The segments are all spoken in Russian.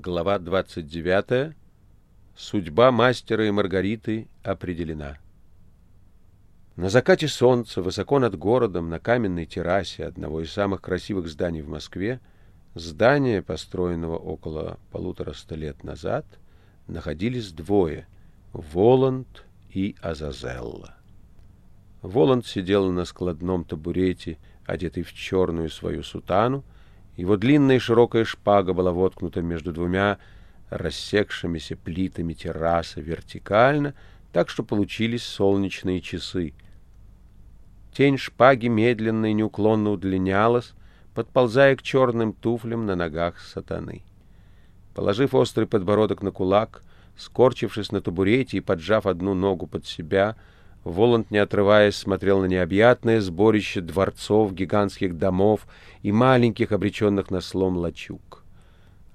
Глава 29. Судьба мастера и Маргариты определена. На закате солнца, высоко над городом, на каменной террасе одного из самых красивых зданий в Москве, здания, построенного около полутораста лет назад, находились двое — Воланд и Азазелла. Воланд сидел на складном табурете, одетый в черную свою сутану, его длинная и широкая шпага была воткнута между двумя рассекшимися плитами террасы вертикально, так что получились солнечные часы. Тень шпаги медленно и неуклонно удлинялась, подползая к черным туфлям на ногах сатаны. Положив острый подбородок на кулак, скорчившись на табурете и поджав одну ногу под себя, Воланд, не отрываясь, смотрел на необъятное сборище дворцов, гигантских домов и маленьких, обреченных на слом лачуг.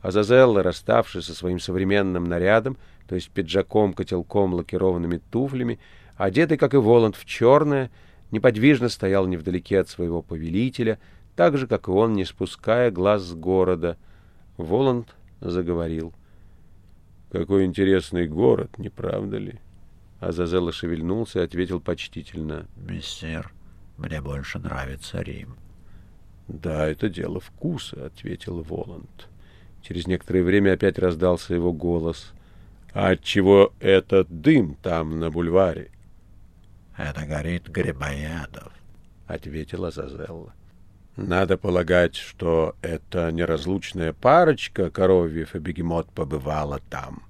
Азазелла, расставшись со своим современным нарядом, то есть пиджаком, котелком, лакированными туфлями, одетый, как и Воланд, в черное, неподвижно стоял невдалеке от своего повелителя, так же, как и он, не спуская глаз с города. Воланд заговорил. «Какой интересный город, не правда ли?» Азазелла шевельнулся и ответил почтительно. «Мессир, мне больше нравится Рим». «Да, это дело вкуса», — ответил Воланд. Через некоторое время опять раздался его голос. «А отчего этот дым там, на бульваре?» «Это горит Грибоедов», — ответила Азазелла. «Надо полагать, что эта неразлучная парочка, Коровьев и Бегемот, побывала там».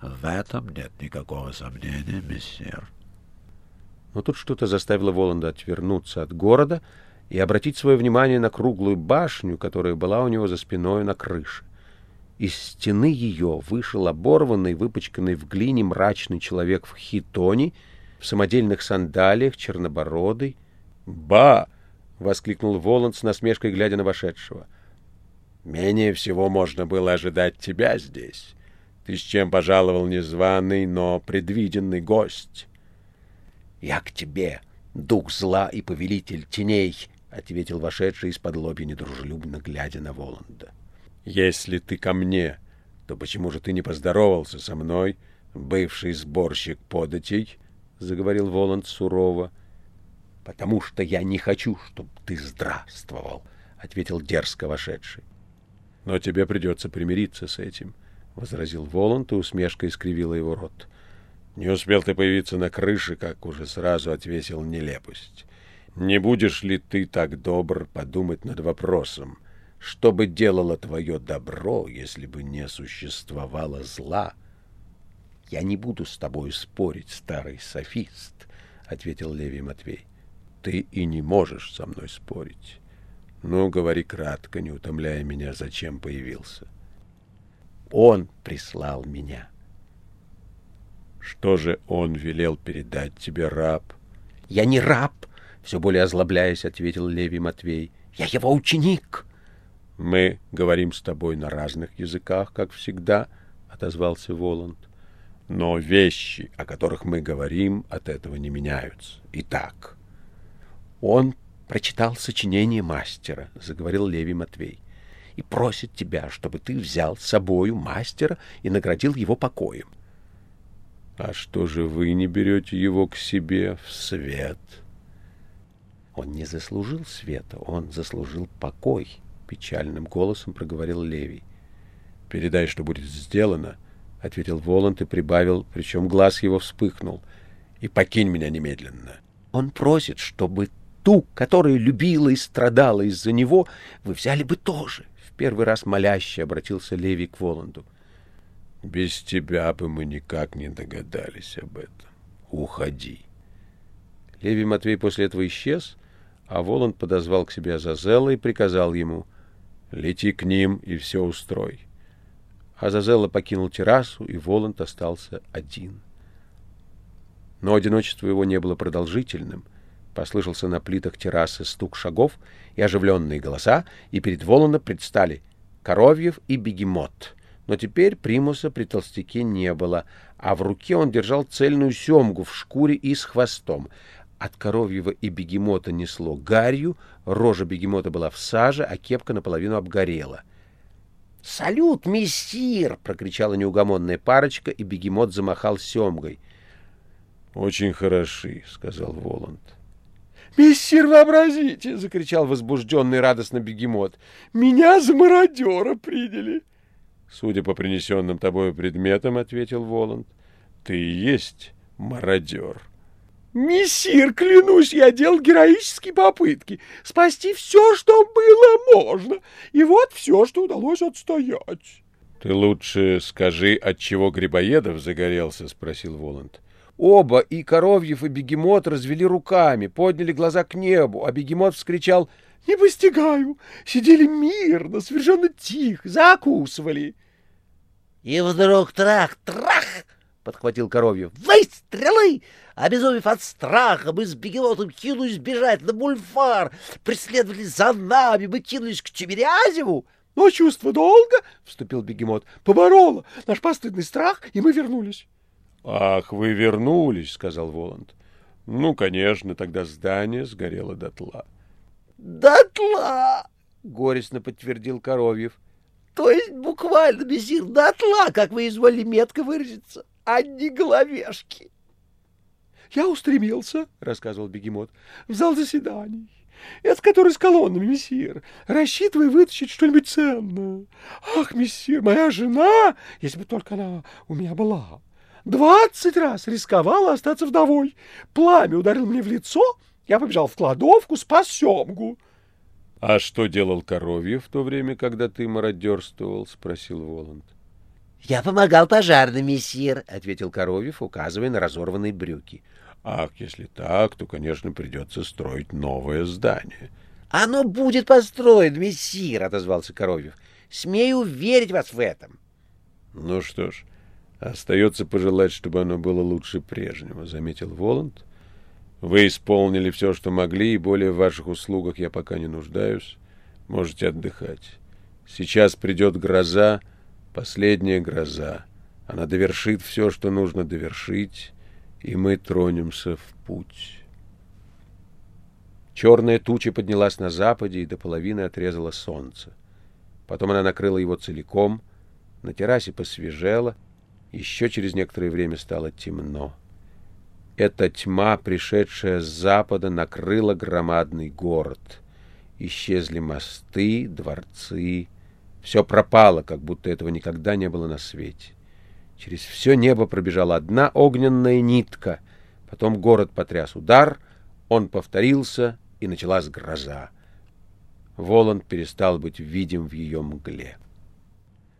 В этом нет никакого сомнения, мессир. Но тут что-то заставило Воланда отвернуться от города и обратить свое внимание на круглую башню, которая была у него за спиной на крыше. Из стены ее вышел оборванный, выпачканный в глине мрачный человек в хитоне, в самодельных сандалиях, чернобородый. «Ба!» — воскликнул Воланд с насмешкой, глядя на вошедшего. «Менее всего можно было ожидать тебя здесь. Ты с чем пожаловал незваный, но предвиденный гость? — Я к тебе, дух зла и повелитель теней, — ответил вошедший из-под лобья недружелюбно, глядя на Воланда. — Если ты ко мне, то почему же ты не поздоровался со мной, бывший сборщик податей? — заговорил Воланд сурово. — Потому что я не хочу, чтобы ты здравствовал, — ответил дерзко вошедший. — Но тебе придется примириться с этим. —— возразил Воланд, и усмешка искривила его рот. «Не успел ты появиться на крыше, как уже сразу отвесил нелепость. Не будешь ли ты так добр подумать над вопросом, что бы делало твое добро, если бы не существовало зла?» «Я не буду с тобой спорить, старый софист», — ответил Левий Матвей. «Ты и не можешь со мной спорить. Ну, говори кратко, не утомляя меня, зачем появился». Он прислал меня. Что же он велел передать тебе, раб? Я не раб, все более озлобляясь, ответил Левий Матвей. Я его ученик. Мы говорим с тобой на разных языках, как всегда, отозвался Воланд. Но вещи, о которых мы говорим, от этого не меняются. Итак, он прочитал сочинение мастера, заговорил Левий Матвей и просит тебя, чтобы ты взял с собою мастера и наградил его покоем. — А что же вы не берете его к себе в свет? — Он не заслужил света, он заслужил покой, — печальным голосом проговорил Левий. — Передай, что будет сделано, — ответил Воланд и прибавил, причем глаз его вспыхнул. — И покинь меня немедленно. — Он просит, чтобы ту, которая любила и страдала из-за него, вы взяли бы тоже первый раз моляще обратился Леви к Воланду. «Без тебя бы мы никак не догадались об этом. Уходи». Леви Матвей после этого исчез, а Воланд подозвал к себе Азазелла и приказал ему «Лети к ним и все устрой». Азазелла покинул террасу, и Воланд остался один. Но одиночество его не было продолжительным — Послышался на плитах террасы стук шагов и оживленные голоса, и перед Воланда предстали Коровьев и Бегемот. Но теперь примуса при толстяке не было, а в руке он держал цельную семгу в шкуре и с хвостом. От Коровьева и Бегемота несло гарью, рожа Бегемота была в саже, а кепка наполовину обгорела. «Салют, мессир!» — прокричала неугомонная парочка, и бегемот замахал семгой. «Очень хороши», — сказал Воланд. «Мессир, вообразите!» — закричал возбужденный радостно бегемот. «Меня за мародера приняли!» «Судя по принесенным тобой предметам, — ответил Воланд, — ты и есть мародер». «Мессир, клянусь, я делал героические попытки спасти все, что было можно, и вот все, что удалось отстоять». «Ты лучше скажи, от чего Грибоедов загорелся?» — спросил Воланд. Оба, и Коровьев, и Бегемот, развели руками, подняли глаза к небу, а Бегемот вскричал «Не постигаю! Сидели мирно, совершенно тихо, закусывали!» И вдруг трах-трах! — подхватил Коровьев. «Выстрелы!» Обезумев от страха, мы с бегемотом кинулись бежать на бульвар, преследовали за нами, мы кинулись к Чемерязеву. «Но чувство долго!» — вступил бегемот. «Побороло наш постыдный страх, и мы вернулись». «Ах, вы вернулись!» — сказал Воланд. «Ну, конечно, тогда здание сгорело дотла». «Дотла!» — горестно подтвердил Коровьев. «То есть буквально, мессир, дотла, как вы изволили метко выразиться, а не головешки». «Я устремился, — рассказывал бегемот, — в зал заседаний. Это который с колоннами, мессир, рассчитывая вытащить что-нибудь ценное. Ах, мессир, моя жена, если бы только она у меня была, двадцать раз рисковала остаться вдовой. Пламя ударило мне в лицо, я побежал в кладовку, спас семгу. — А что делал Коровьев в то время, когда ты мародерствовал? — спросил Воланд. — Я помогал пожарным, мессир, — ответил Коровьев, указывая на разорванные брюки. — Ах, если так, то, конечно, придется строить новое здание. — Оно будет построено, мессир, — отозвался Коровьев. — Смею уверить вас в этом. — Ну что ж, остается пожелать, чтобы оно было лучше прежнего, — заметил Воланд. Вы исполнили все, что могли, и более в ваших услугах я пока не нуждаюсь. Можете отдыхать. Сейчас придет гроза, последняя гроза. Она довершит все, что нужно довершить, и мы тронемся в путь. Черная туча поднялась на западе и до половины отрезала солнце. Потом она накрыла его целиком, на террасе посвежело, еще через некоторое время стало темно. Эта тьма, пришедшая с запада, накрыла громадный город. Исчезли мосты, дворцы. Все пропало, как будто этого никогда не было на свете. Через все небо пробежала одна огненная нитка. Потом город потряс удар, он повторился, и началась гроза. Воланд перестал быть видим в ее мгле.